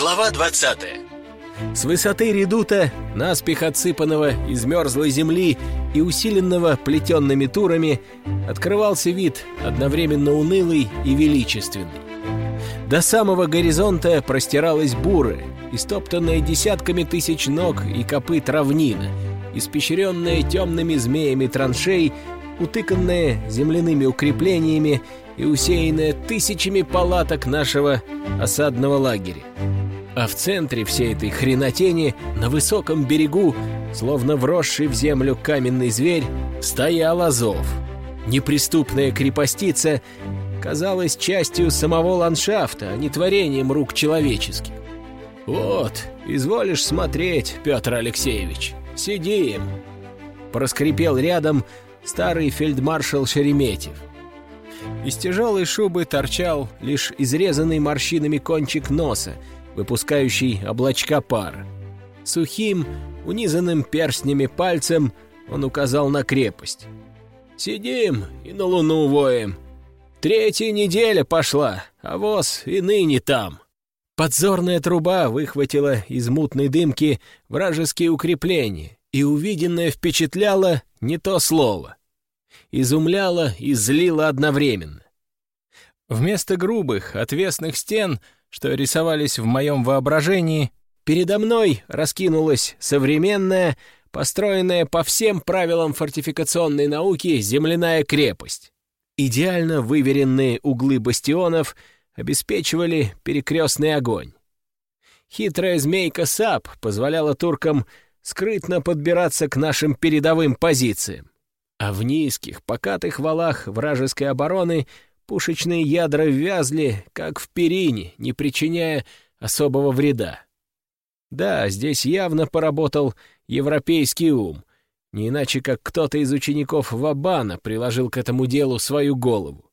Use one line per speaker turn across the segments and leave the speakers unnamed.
Глава 20
С высоты редута, наспех отсыпанного из мерзлой земли и усиленного плетенными турами, открывался вид одновременно унылый и величественный. До самого горизонта простиралась буры, истоптанная десятками тысяч ног и копыт равнина, испещренная темными змеями траншей, утыканная земляными укреплениями и усеянная тысячами палаток нашего осадного лагеря. А в центре всей этой хренотени, на высоком берегу, словно вросший в землю каменный зверь, стоял Азов. Неприступная крепостица казалась частью самого ландшафта, а не творением рук человеческих. «Вот, изволишь смотреть, Петр Алексеевич, сидим!» Проскрипел рядом старый фельдмаршал Шереметьев. Из тяжелой шубы торчал лишь изрезанный морщинами кончик носа, выпускающий облачка пара. Сухим, унизанным перстнями пальцем он указал на крепость. «Сидим и на луну воем. Третья неделя пошла, а воз и ныне там». Подзорная труба выхватила из мутной дымки вражеские укрепления, и увиденное впечатляло не то слово. Изумляло и злило одновременно. Вместо грубых, отвесных стен, что рисовались в моем воображении, передо мной раскинулась современная, построенная по всем правилам фортификационной науки земляная крепость. Идеально выверенные углы бастионов обеспечивали перекрестный огонь. Хитрая змейка сап позволяла туркам скрытно подбираться к нашим передовым позициям. А в низких, покатых валах вражеской обороны пушечные ядра вязли, как в перине, не причиняя особого вреда. Да, здесь явно поработал европейский ум, не иначе как кто-то из учеников Вобана приложил к этому делу свою голову.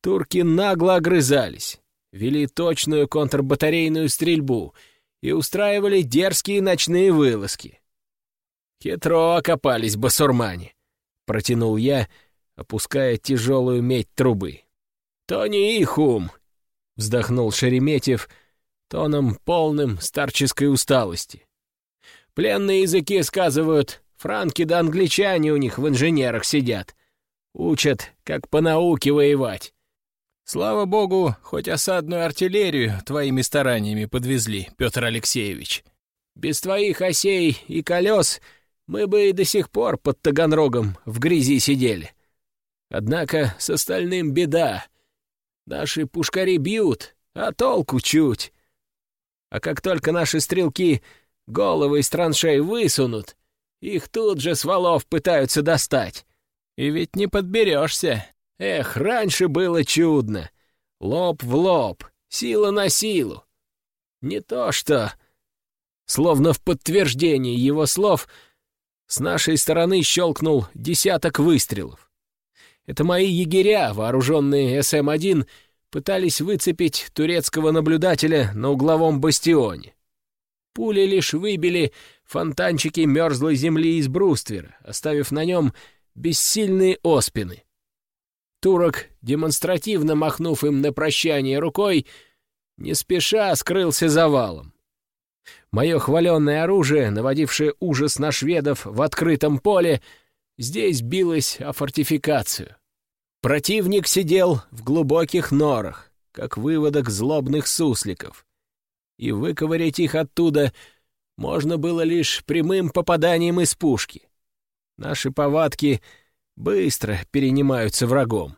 Турки нагло огрызались, вели точную контрбатарейную стрельбу — и устраивали дерзкие ночные вылазки. «Хитро окопались басурмане», — протянул я, опуская тяжелую медь трубы. «То не их ум», — вздохнул Шереметьев тоном полным старческой усталости. «Пленные языки сказывают, франки да англичане у них в инженерах сидят. Учат, как по науке воевать. Слава богу, хоть осадную артиллерию твоими стараниями подвезли, Петр Алексеевич. Без твоих осей и колес мы бы и до сих пор под Таганрогом в грязи сидели. Однако с остальным беда. Наши пушкари бьют, а толку чуть. А как только наши стрелки головы из траншей высунут, их тут же с валов пытаются достать. И ведь не подберешься. Эх, раньше было чудно. Лоб в лоб, сила на силу. Не то что... Словно в подтверждение его слов, с нашей стороны щелкнул десяток выстрелов. Это мои егеря, вооруженные СМ-1, пытались выцепить турецкого наблюдателя на угловом бастионе. Пули лишь выбили фонтанчики мерзлой земли из бруствера, оставив на нем бессильные оспины. Турок, демонстративно махнув им на прощание рукой, не спеша скрылся завалом. Мое хваленное оружие, наводившее ужас на шведов в открытом поле, здесь билось о фортификацию. Противник сидел в глубоких норах, как выводок злобных сусликов, и выковырять их оттуда можно было лишь прямым попаданием из пушки. Наши повадки — быстро перенимаются врагом.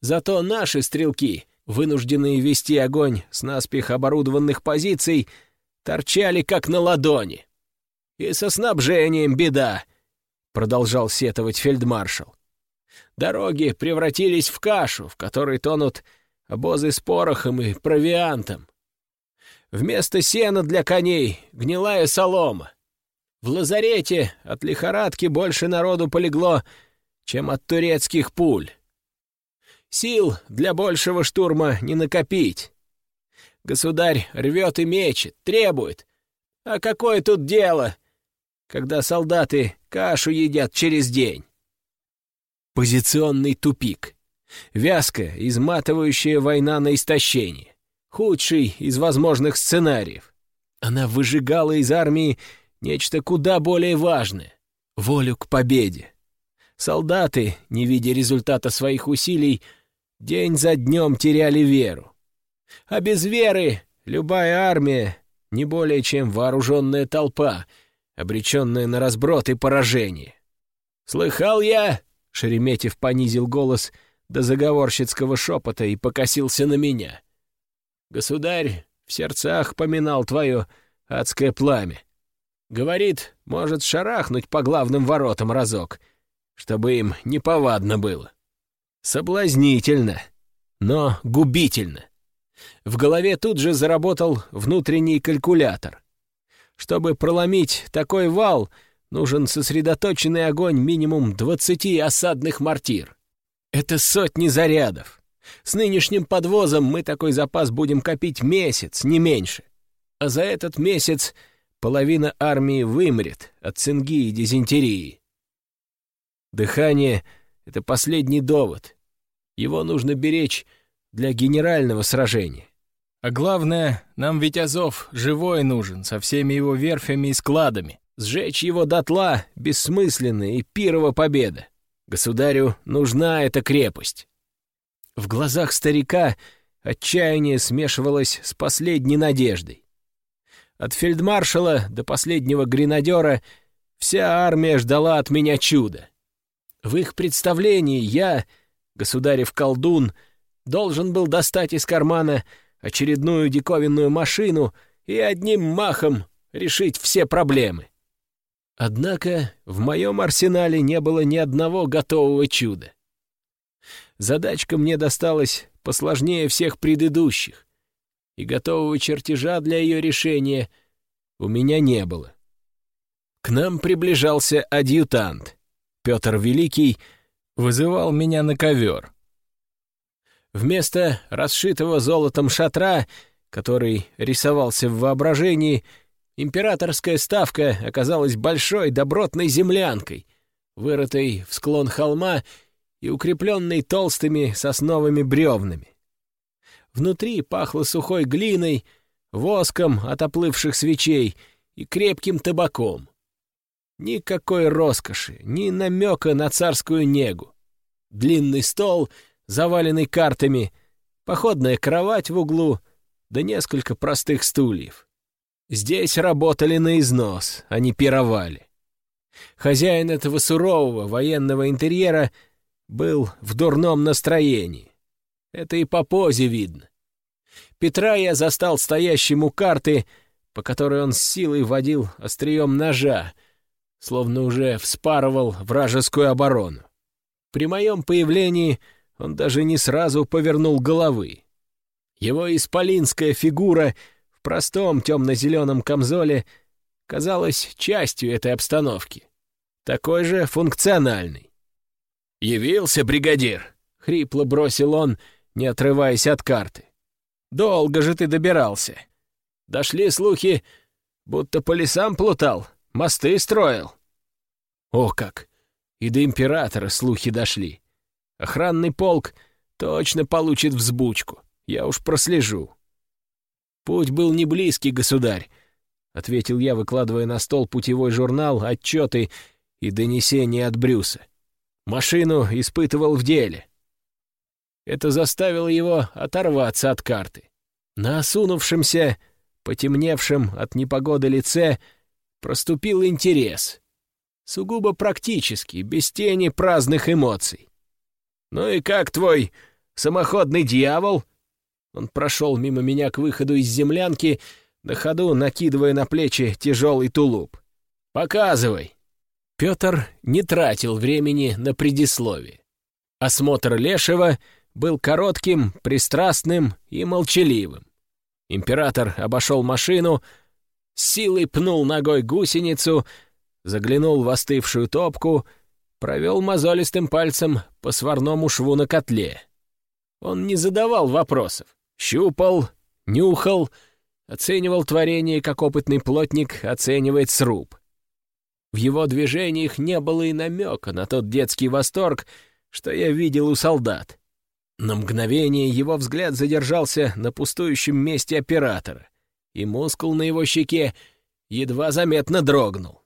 Зато наши стрелки, вынужденные вести огонь с наспех оборудованных позиций, торчали как на ладони. «И со снабжением беда», — продолжал сетовать фельдмаршал. «Дороги превратились в кашу, в которой тонут обозы с порохом и провиантом. Вместо сена для коней — гнилая солома. В лазарете от лихорадки больше народу полегло, чем от турецких пуль. Сил для большего штурма не накопить. Государь рвет и мечет, требует. А какое тут дело, когда солдаты кашу едят через день? Позиционный тупик. Вязкая, изматывающая война на истощение. худший из возможных сценариев. Она выжигала из армии нечто куда более важное — волю к победе. Солдаты, не видя результата своих усилий, день за днем теряли веру. А без веры любая армия — не более чем вооруженная толпа, обреченная на разброд и поражение. «Слыхал я!» — Шереметьев понизил голос до заговорщицкого шепота и покосился на меня. «Государь в сердцах поминал твое адское пламя. Говорит, может шарахнуть по главным воротам разок, чтобы им неповадно было. Соблазнительно, но губительно. В голове тут же заработал внутренний калькулятор. Чтобы проломить такой вал, нужен сосредоточенный огонь минимум 20 осадных мортир. Это сотни зарядов. С нынешним подвозом мы такой запас будем копить месяц, не меньше. А за этот месяц половина армии вымрет от цинги и дизентерии. Дыхание — это последний довод. Его нужно беречь для генерального сражения. А главное, нам ведь Азов живой нужен, со всеми его верфями и складами. Сжечь его дотла — бессмысленно и пирова победа. Государю нужна эта крепость. В глазах старика отчаяние смешивалось с последней надеждой. От фельдмаршала до последнего гренадера вся армия ждала от меня чуда. В их представлении я, государев колдун, должен был достать из кармана очередную диковинную машину и одним махом решить все проблемы. Однако в моем арсенале не было ни одного готового чуда. Задачка мне досталась посложнее всех предыдущих и готового чертежа для ее решения у меня не было. К нам приближался адъютант. Петр Великий вызывал меня на ковер. Вместо расшитого золотом шатра, который рисовался в воображении, императорская ставка оказалась большой добротной землянкой, вырытой в склон холма и укрепленной толстыми сосновыми бревнами. Внутри пахло сухой глиной, воском от оплывших свечей и крепким табаком. Никакой роскоши, ни намека на царскую негу. Длинный стол, заваленный картами, походная кровать в углу, да несколько простых стульев. Здесь работали на износ, а не пировали. Хозяин этого сурового военного интерьера был в дурном настроении. Это и по позе видно. Петра я застал стоящим у карты, по которой он с силой водил острием ножа, словно уже вспарывал вражескую оборону. При моем появлении он даже не сразу повернул головы. Его исполинская фигура в простом темно-зеленом камзоле казалась частью этой обстановки, такой же функциональной. «Явился бригадир!» — хрипло бросил он — не отрываясь от карты. «Долго же ты добирался. Дошли слухи, будто по лесам плутал, мосты строил». «О как! И до императора слухи дошли. Охранный полк точно получит взбучку, я уж прослежу». «Путь был не близкий, государь», — ответил я, выкладывая на стол путевой журнал, отчеты и донесения от Брюса. «Машину испытывал в деле. Это заставило его оторваться от карты. На осунувшемся, потемневшем от непогоды лице проступил интерес. Сугубо практический, без тени праздных эмоций. «Ну и как твой самоходный дьявол?» Он прошел мимо меня к выходу из землянки, на ходу накидывая на плечи тяжелый тулуп. «Показывай!» Петр не тратил времени на предисловие. Осмотр Лешего — был коротким, пристрастным и молчаливым. Император обошел машину, силой пнул ногой гусеницу, заглянул в остывшую топку, провел мозолистым пальцем по сварному шву на котле. Он не задавал вопросов, щупал, нюхал, оценивал творение, как опытный плотник оценивает сруб. В его движениях не было и намека на тот детский восторг, что я видел у солдат. На мгновение его взгляд задержался на пустующем месте оператора, и мускул на его щеке едва заметно дрогнул.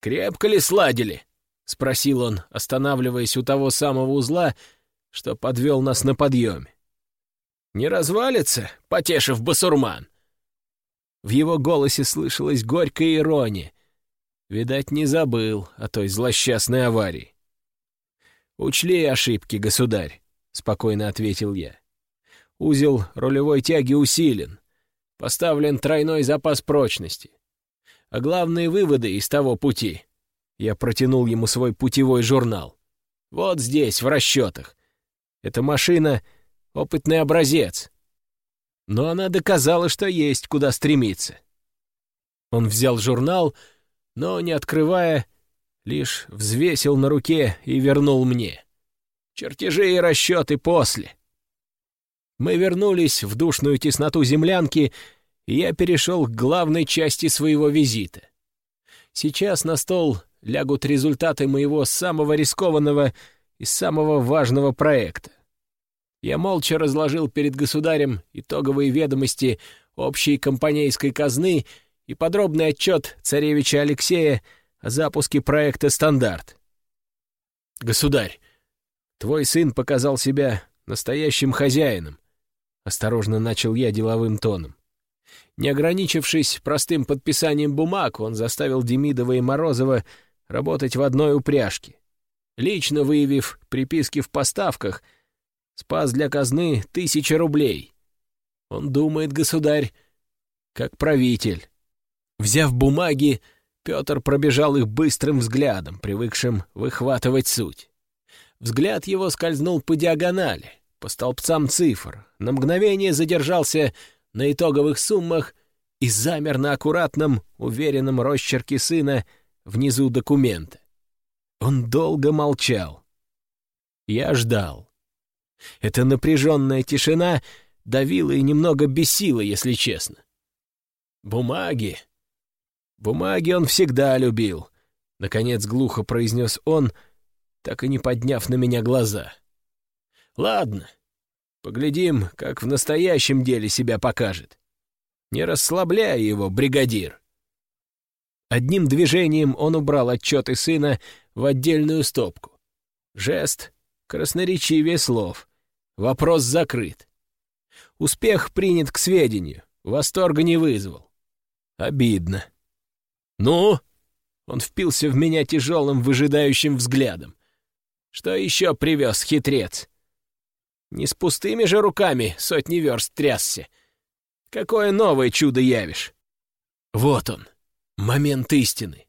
«Крепко ли сладили?» — спросил он, останавливаясь у того самого узла, что подвел нас на подъеме. «Не развалится, потешив басурман?» В его голосе слышалась горькая ирония. Видать, не забыл о той злосчастной аварии. «Учли ошибки, государь», — спокойно ответил я. «Узел рулевой тяги усилен. Поставлен тройной запас прочности. А главные выводы из того пути...» Я протянул ему свой путевой журнал. «Вот здесь, в расчетах. Эта машина — опытный образец. Но она доказала, что есть куда стремиться». Он взял журнал, но, не открывая, лишь взвесил на руке и вернул мне. Чертежи и расчеты после. Мы вернулись в душную тесноту землянки, и я перешел к главной части своего визита. Сейчас на стол лягут результаты моего самого рискованного и самого важного проекта. Я молча разложил перед государем итоговые ведомости общей компанейской казны и подробный отчет царевича Алексея о запуске проекта «Стандарт». «Государь, твой сын показал себя настоящим хозяином», — осторожно начал я деловым тоном. Не ограничившись простым подписанием бумаг, он заставил Демидова и Морозова работать в одной упряжке. Лично выявив приписки в поставках — Спас для казны тысячи рублей. Он думает, государь, как правитель. Взяв бумаги, Петр пробежал их быстрым взглядом, привыкшим выхватывать суть. Взгляд его скользнул по диагонали, по столбцам цифр, на мгновение задержался на итоговых суммах и замер на аккуратном, уверенном росчерке сына внизу документа. Он долго молчал. Я ждал. Эта напряженная тишина давила и немного бесила, если честно. «Бумаги! Бумаги он всегда любил», — наконец глухо произнес он, так и не подняв на меня глаза. «Ладно, поглядим, как в настоящем деле себя покажет. Не расслабляй его, бригадир». Одним движением он убрал отчеты сына в отдельную стопку. Жест красноречивее слов. Вопрос закрыт. Успех принят к сведению, восторга не вызвал. Обидно. «Ну?» — он впился в меня тяжелым выжидающим взглядом. «Что еще привез хитрец?» «Не с пустыми же руками сотни верст трясся. Какое новое чудо явишь?» Вот он, момент истины.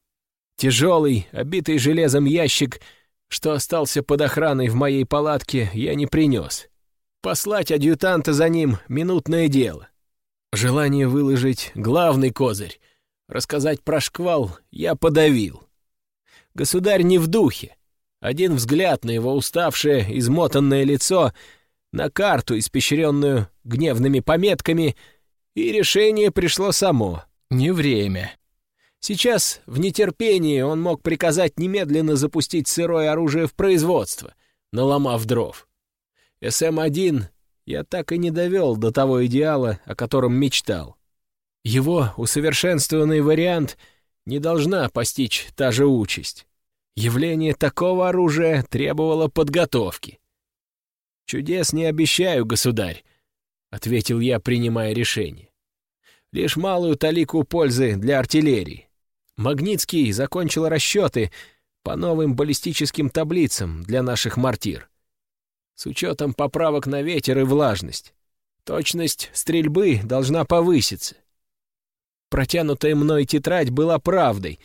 Тяжелый, обитый железом ящик, что остался под охраной в моей палатке, я не принес. Послать адъютанта за ним — минутное дело. Желание выложить главный козырь, рассказать про шквал, я подавил. Государь не в духе. Один взгляд на его уставшее, измотанное лицо, на карту, испещренную гневными пометками, и решение пришло само. Не время. Сейчас, в нетерпении, он мог приказать немедленно запустить сырое оружие в производство, наломав дров. СМ-1 я так и не довел до того идеала, о котором мечтал. Его усовершенствованный вариант не должна постичь та же участь. Явление такого оружия требовало подготовки. «Чудес не обещаю, государь», — ответил я, принимая решение. «Лишь малую талику пользы для артиллерии. Магнитский закончил расчеты по новым баллистическим таблицам для наших мортир с учетом поправок на ветер и влажность. Точность стрельбы должна повыситься. Протянутая мной тетрадь была правдой,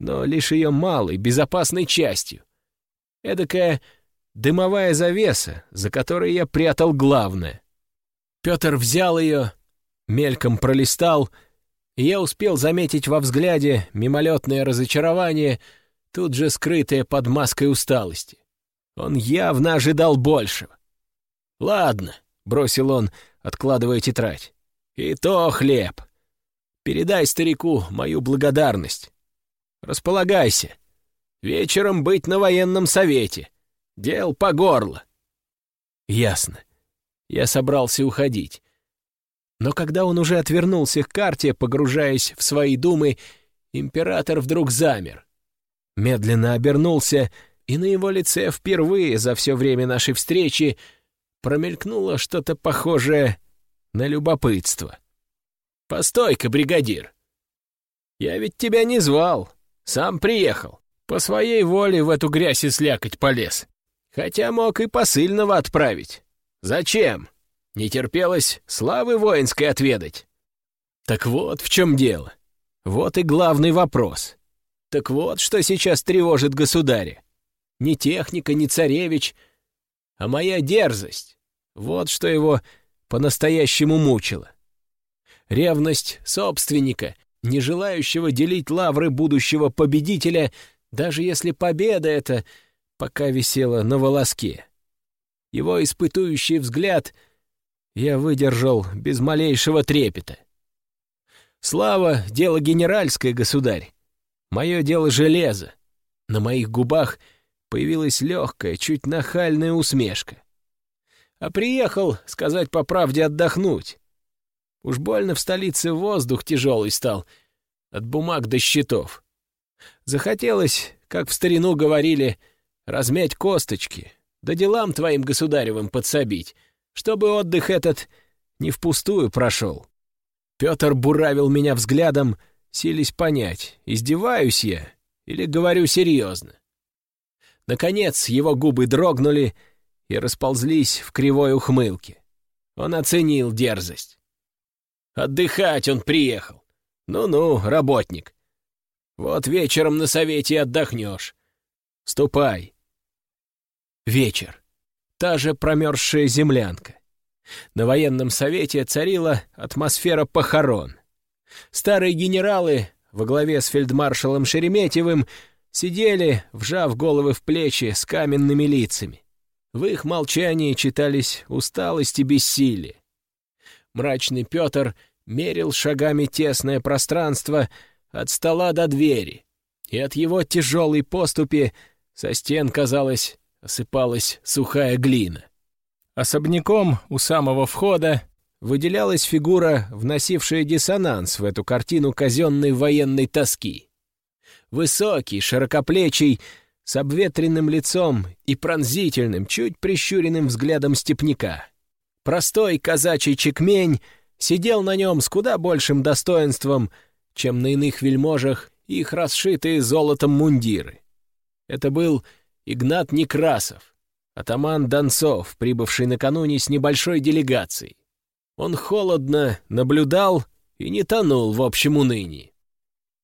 но лишь ее малой, безопасной частью. Эдакая дымовая завеса, за которой я прятал главное. Петр взял ее, мельком пролистал, и я успел заметить во взгляде мимолетное разочарование, тут же скрытое под маской усталости. Он явно ожидал большего. «Ладно», — бросил он, откладывая тетрадь. «И то хлеб. Передай старику мою благодарность. Располагайся. Вечером быть на военном совете. Дел по горло». Ясно. Я собрался уходить. Но когда он уже отвернулся к карте, погружаясь в свои думы, император вдруг замер. Медленно обернулся, и на его лице впервые за все время нашей встречи промелькнуло что-то похожее на любопытство. «Постой-ка, бригадир! Я ведь тебя не звал, сам приехал. По своей воле в эту грязь и слякоть полез. Хотя мог и посыльного отправить. Зачем? Не терпелось славы воинской отведать. Так вот в чем дело. Вот и главный вопрос. Так вот, что сейчас тревожит государя. Не техника, не царевич, а моя дерзость. Вот что его по-настоящему мучило. Ревность собственника, не желающего делить лавры будущего победителя даже если победа эта пока висела на волоске. Его испытующий взгляд я выдержал без малейшего трепета. Слава — дело генеральское, государь. Мое дело железо. На моих губах появилась легкая, чуть нахальная усмешка. А приехал, сказать по правде, отдохнуть. Уж больно в столице воздух тяжелый стал, от бумаг до счетов. Захотелось, как в старину говорили, размять косточки, да делам твоим государевым подсобить, чтобы отдых этот не впустую прошел. Петр буравил меня взглядом, сились понять, издеваюсь я или говорю серьезно. Наконец его губы дрогнули и расползлись в кривой ухмылке. Он оценил дерзость. Отдыхать он приехал. Ну-ну, работник. Вот вечером на совете отдохнешь. Ступай. Вечер. Та же промерзшая землянка. На военном совете царила атмосфера похорон. Старые генералы во главе с фельдмаршалом Шереметьевым сидели, вжав головы в плечи с каменными лицами. В их молчании читались усталость и бессилие. Мрачный Петр мерил шагами тесное пространство, от стола до двери, и от его тяжелой поступи со стен, казалось, осыпалась сухая глина. Особняком у самого входа выделялась фигура, вносившая диссонанс в эту картину казенной военной тоски. Высокий, широкоплечий, с обветренным лицом и пронзительным, чуть прищуренным взглядом степняка. Простой казачий чекмень сидел на нем с куда большим достоинством — чем на иных вельможах их расшитые золотом мундиры. Это был Игнат Некрасов, атаман Донцов, прибывший накануне с небольшой делегацией. Он холодно наблюдал и не тонул в общем унынии.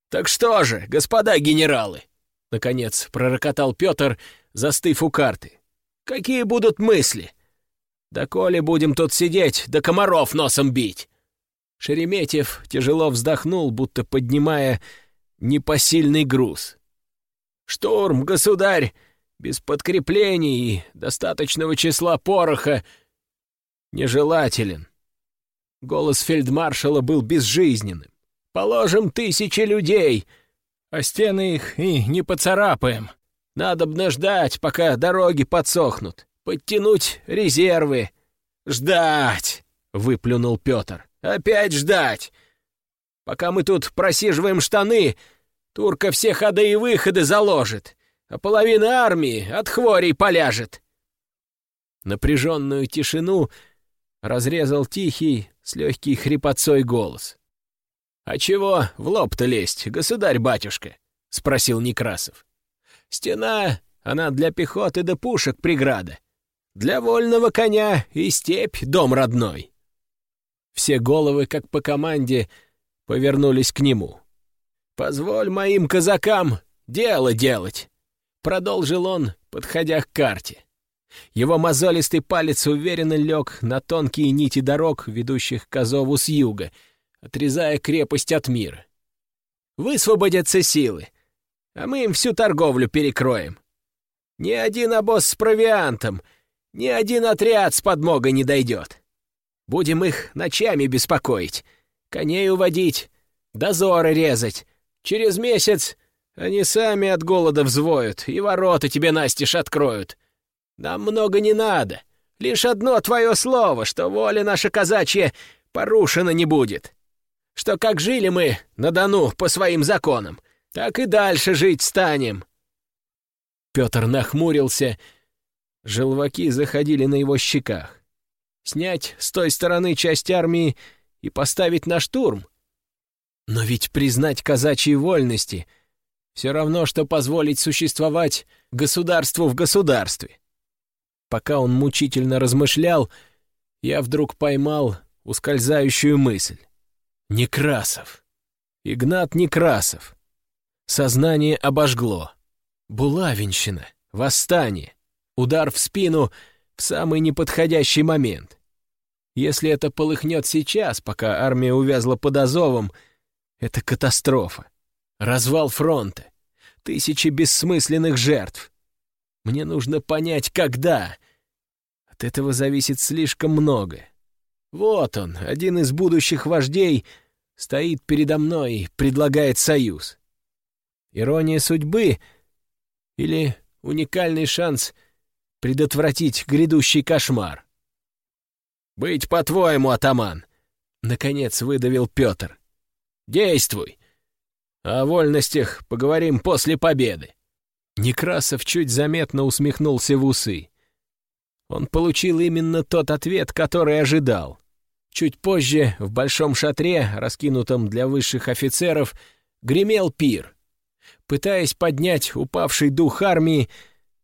«Так что же, господа генералы?» — наконец пророкотал Петр, застыв у карты. «Какие будут мысли? Да коли будем тут сидеть, да комаров носом бить!» Шереметьев тяжело вздохнул, будто поднимая непосильный груз. «Штурм, государь, без подкреплений и достаточного числа пороха нежелателен». Голос фельдмаршала был безжизненным. «Положим тысячи людей, а стены их и не поцарапаем. Надобно ждать, пока дороги подсохнут, подтянуть резервы. Ждать!» — выплюнул Петр. Опять ждать! Пока мы тут просиживаем штаны, турка все ходы и выходы заложит, а половина армии от хворей поляжет. Напряженную тишину разрезал тихий, с легкий хрипотцой голос. «А чего в лоб-то лезть, государь-батюшка?» — спросил Некрасов. «Стена, она для пехоты да пушек преграда. Для вольного коня и степь дом родной». Все головы, как по команде, повернулись к нему. «Позволь моим казакам дело делать!» — продолжил он, подходя к карте. Его мозолистый палец уверенно лег на тонкие нити дорог, ведущих к Азову с юга, отрезая крепость от мира. «Высвободятся силы, а мы им всю торговлю перекроем. Ни один обоз с провиантом, ни один отряд с подмогой не дойдет. Будем их ночами беспокоить, коней уводить, дозоры резать. Через месяц они сами от голода взвоют и ворота тебе настежь откроют. Нам много не надо. Лишь одно твое слово, что воля наша казачья порушена не будет. Что как жили мы на Дону по своим законам, так и дальше жить станем». Петр нахмурился. Желваки заходили на его щеках. Снять с той стороны часть армии и поставить на штурм? Но ведь признать казачьи вольности — все равно, что позволить существовать государству в государстве. Пока он мучительно размышлял, я вдруг поймал ускользающую мысль. Некрасов. Игнат Некрасов. Сознание обожгло. Булавинщина. Восстание. Удар в спину в самый неподходящий момент. Если это полыхнет сейчас, пока армия увязла под Азовом, это катастрофа. Развал фронта. Тысячи бессмысленных жертв. Мне нужно понять, когда. От этого зависит слишком много. Вот он, один из будущих вождей, стоит передо мной и предлагает союз. Ирония судьбы или уникальный шанс предотвратить грядущий кошмар? «Быть по-твоему, атаман!» — наконец выдавил Петр. «Действуй! О вольностях поговорим после победы!» Некрасов чуть заметно усмехнулся в усы. Он получил именно тот ответ, который ожидал. Чуть позже в большом шатре, раскинутом для высших офицеров, гремел пир. Пытаясь поднять упавший дух армии,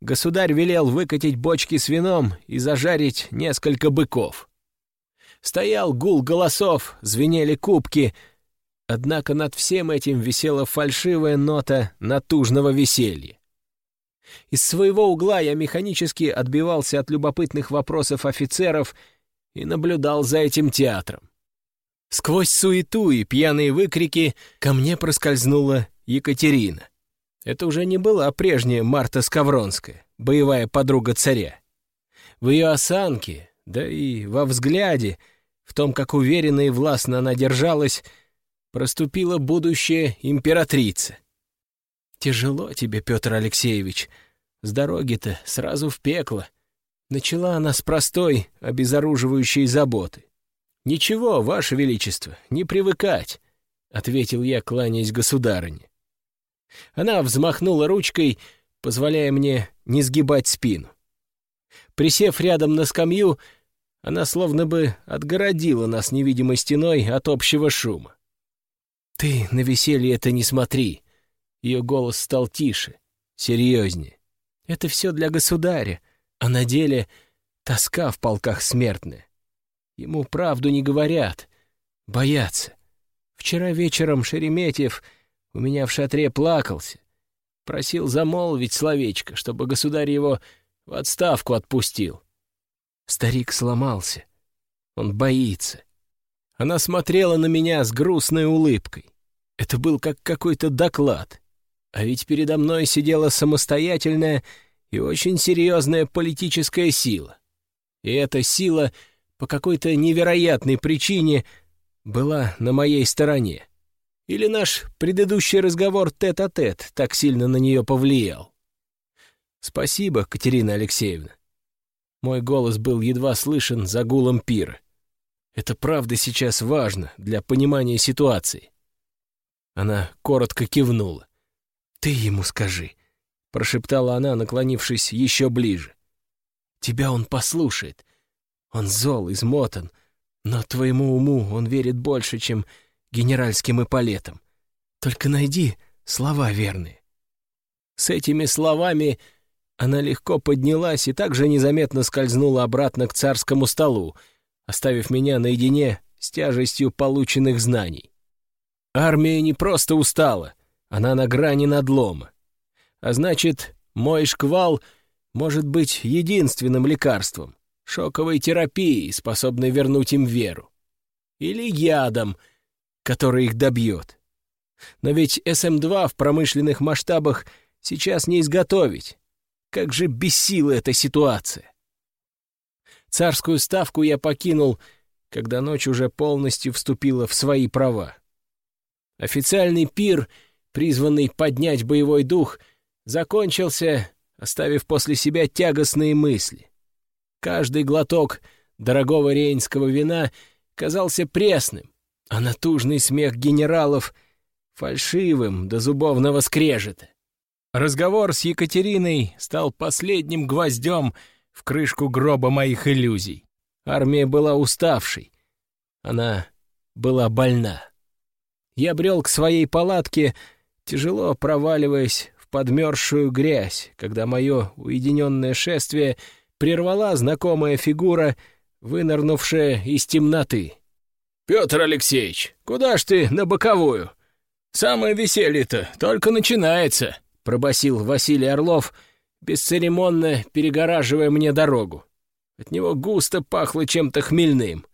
государь велел выкатить бочки с вином и зажарить несколько быков. Стоял гул голосов, звенели кубки, однако над всем этим висела фальшивая нота натужного веселья. Из своего угла я механически отбивался от любопытных вопросов офицеров и наблюдал за этим театром. Сквозь суету и пьяные выкрики ко мне проскользнула Екатерина. Это уже не была прежняя Марта Скавронская, боевая подруга царя. В ее осанке, да и во взгляде, в том, как уверенно и властно она держалась, проступила будущая императрица — «Тяжело тебе, Петр Алексеевич. С дороги-то сразу в пекло». Начала она с простой, обезоруживающей заботы. «Ничего, Ваше Величество, не привыкать», — ответил я, кланяясь государыне. Она взмахнула ручкой, позволяя мне не сгибать спину. Присев рядом на скамью, она словно бы отгородила нас невидимой стеной от общего шума. «Ты на веселье это не смотри», ее голос стал тише, серьезнее. «Это все для государя, а на деле тоска в полках смертная. Ему правду не говорят, боятся. Вчера вечером Шереметьев у меня в шатре плакался, просил замолвить словечко, чтобы государь его в отставку отпустил. Старик сломался. Он боится. Она смотрела на меня с грустной улыбкой. Это был как какой-то доклад. А ведь передо мной сидела самостоятельная и очень серьезная политическая сила. И эта сила по какой-то невероятной причине была на моей стороне. Или наш предыдущий разговор тет-а-тет -тет так сильно на нее повлиял? Спасибо, Катерина Алексеевна. Мой голос был едва слышен за гулом пира. Это правда сейчас важно для понимания ситуации. Она коротко кивнула. «Ты ему скажи», — прошептала она, наклонившись еще ближе. «Тебя он послушает. Он зол, измотан, но твоему уму он верит больше, чем генеральским эполетам. Только найди слова верные». С этими словами она легко поднялась и также незаметно скользнула обратно к царскому столу, оставив меня наедине с тяжестью полученных знаний. Армия не просто устала, она на грани надлома. А значит, мой шквал может быть единственным лекарством, шоковой терапией, способной вернуть им веру. Или ядом, который их добьет. Но ведь СМ-2 в промышленных масштабах сейчас не изготовить. Как же бессила эта ситуация! Царскую ставку я покинул, когда ночь уже полностью вступила в свои права. Официальный пир — призванный поднять боевой дух, закончился, оставив после себя тягостные мысли. Каждый глоток дорогого рейнского вина казался пресным, а натужный смех генералов — фальшивым до зубовного скрежета. Разговор с Екатериной стал последним гвоздем в крышку гроба моих иллюзий. Армия была уставшей. Она была больна. Я брел к своей палатке, тяжело проваливаясь в подмерзшую грязь, когда мое уединенное шествие прервала знакомая фигура, вынырнувшая из темноты. «Петр Алексеевич, куда ж ты на боковую? Самое веселье-то только начинается!» — пробасил Василий Орлов, бесцеремонно перегораживая мне дорогу. От него густо пахло чем-то хмельным.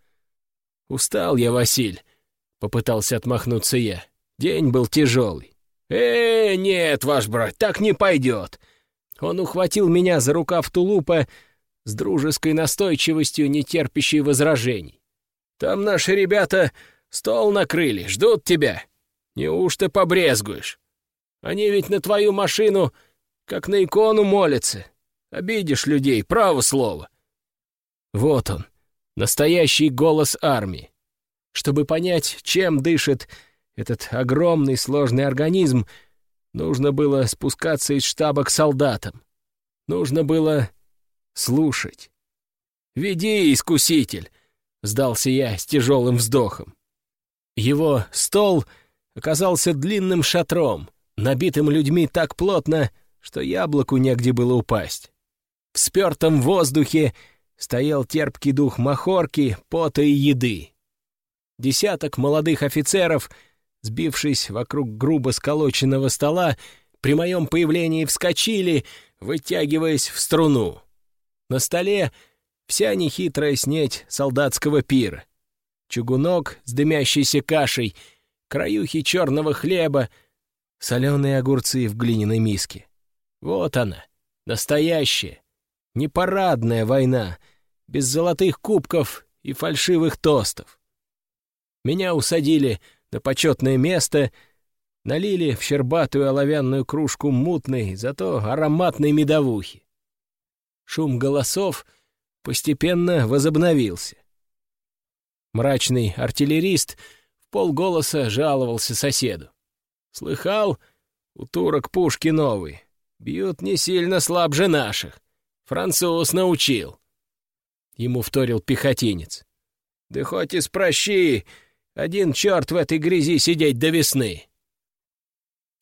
«Устал я, Василь», — попытался отмахнуться я. День был тяжелый. «Э, нет, ваш брат, так не пойдет!» Он ухватил меня за рукав тулупа с дружеской настойчивостью, не терпящей возражений. «Там наши ребята стол накрыли, ждут тебя. Неужто побрезгуешь? Они ведь на твою машину, как на икону, молятся. Обидишь людей, право слово. Вот он, настоящий голос армии. Чтобы понять, чем дышит этот огромный сложный организм, нужно было спускаться из штаба к солдатам. Нужно было слушать. «Веди, искуситель!» — сдался я с тяжелым вздохом. Его стол оказался длинным шатром, набитым людьми так плотно, что яблоку негде было упасть. В спертом воздухе стоял терпкий дух махорки, пота и еды. Десяток молодых офицеров, сбившись вокруг грубо сколоченного стола, при моем появлении вскочили, вытягиваясь в струну. На столе вся нехитрая снеть солдатского пира. Чугунок с дымящейся кашей, краюхи черного хлеба, соленые огурцы в глиняной миске. Вот она, настоящая, непарадная война, без золотых кубков и фальшивых тостов. Меня усадили на почетное место, налили в щербатую оловянную кружку мутной, зато ароматной медовухи. Шум голосов постепенно возобновился. Мрачный артиллерист в полголоса жаловался соседу. «Слыхал? У турок пушки новые. Бьют не сильно слабже наших. Француз научил. Ему вторил пехотинец. Да хоть и спрощи, один черт в этой грязи сидеть до весны.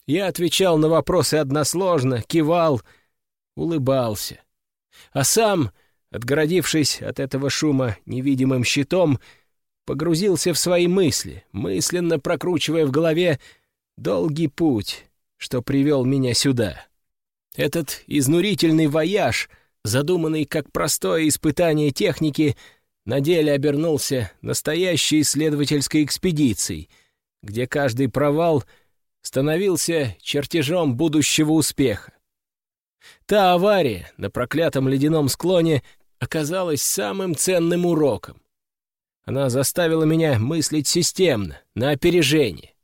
Я отвечал на вопросы односложно, кивал, улыбался. А сам, отгородившись от этого шума невидимым щитом, погрузился в свои мысли, мысленно прокручивая в голове долгий путь, что привел меня сюда. Этот изнурительный вояж — задуманный как простое испытание техники, на деле обернулся настоящей исследовательской экспедицией, где каждый провал становился чертежом будущего успеха. Та авария на проклятом ледяном склоне оказалась самым ценным уроком. Она заставила меня мыслить системно, на опережение.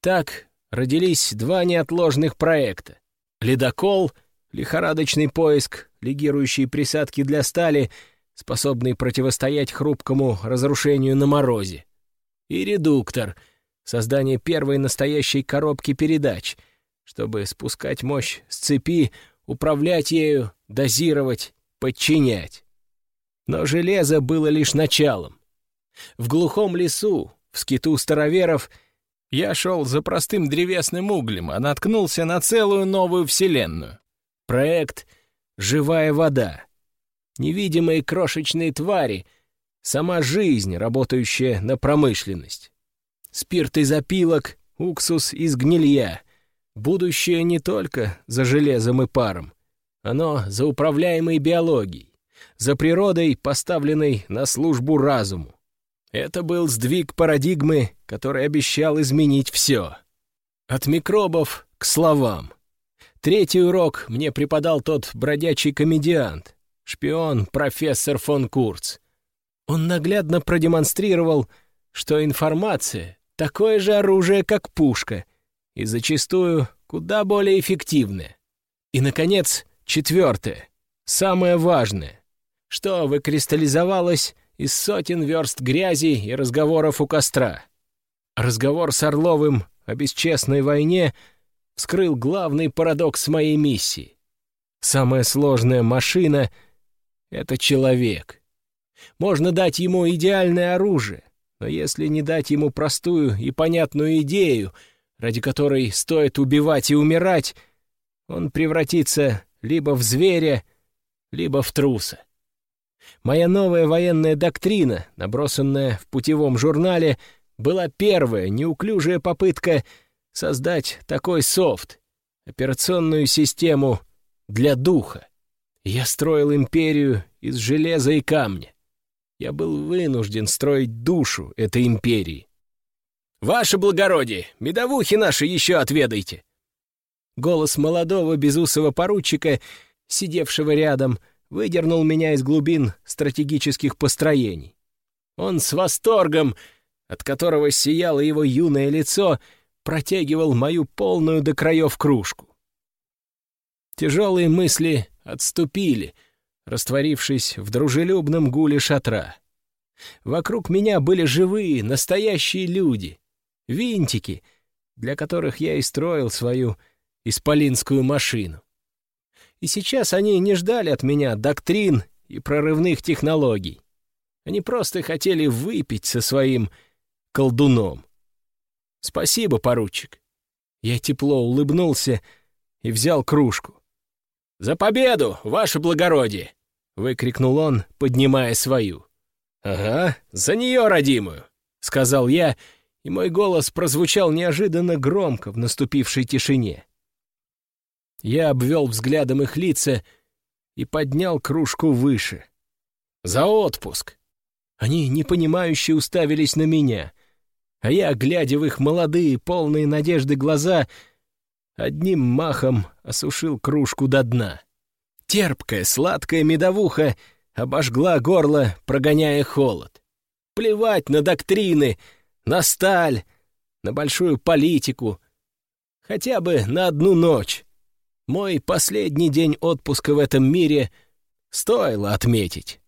Так родились два неотложных проекта — «Ледокол» лихорадочный поиск, легирующие присадки для стали, способные противостоять хрупкому разрушению на морозе. И редуктор — создание первой настоящей коробки передач, чтобы спускать мощь с цепи, управлять ею, дозировать, подчинять. Но железо было лишь началом. В глухом лесу, в скиту староверов, я шел за простым древесным углем, а наткнулся на целую новую вселенную. Проект «Живая вода». Невидимые крошечные твари, сама жизнь, работающая на промышленность. Спирт из опилок, уксус из гнилья. Будущее не только за железом и паром. Оно за управляемой биологией, за природой, поставленной на службу разуму. Это был сдвиг парадигмы, который обещал изменить все. От микробов к словам. Третий урок мне преподал тот бродячий комедиант, шпион профессор фон Курц. Он наглядно продемонстрировал, что информация — такое же оружие, как пушка, и зачастую куда более эффективное. И, наконец, четвертое, самое важное, что выкристаллизовалось из сотен верст грязи и разговоров у костра. Разговор с Орловым о бесчестной войне вскрыл главный парадокс моей миссии. Самая сложная машина — это человек. Можно дать ему идеальное оружие, но если не дать ему простую и понятную идею, ради которой стоит убивать и умирать, он превратится либо в зверя, либо в труса. Моя новая военная доктрина, набросанная в путевом журнале, была первая неуклюжая попытка создать такой софт, операционную систему для духа. Я строил империю из железа и камня. Я был вынужден строить душу этой империи. «Ваше благородие, медовухи наши еще отведайте!» Голос молодого безусого поручика, сидевшего рядом, выдернул меня из глубин стратегических построений. Он с восторгом, от которого сияло его юное лицо, протягивал мою полную до краев кружку. Тяжелые мысли отступили, растворившись в дружелюбном гуле шатра. Вокруг меня были живые, настоящие люди, винтики, для которых я и строил свою исполинскую машину. И сейчас они не ждали от меня доктрин и прорывных технологий. Они просто хотели выпить со своим колдуном. Спасибо, поручик. Я тепло улыбнулся и взял кружку. «За победу, ваше благородие!» — выкрикнул он, поднимая свою. «Ага, за нее, родимую!» — сказал я, и мой голос прозвучал неожиданно громко в наступившей тишине. Я обвел взглядом их лица и поднял кружку выше. «За отпуск!» Они непонимающе уставились на меня, а я, глядя в их молодые, полные надежды глаза, одним махом осушил кружку до дна. Терпкая, сладкая медовуха обожгла горло, прогоняя холод. Плевать на доктрины, на сталь, на большую политику. Хотя бы на одну ночь. Мой последний день отпуска в этом мире стоило отметить.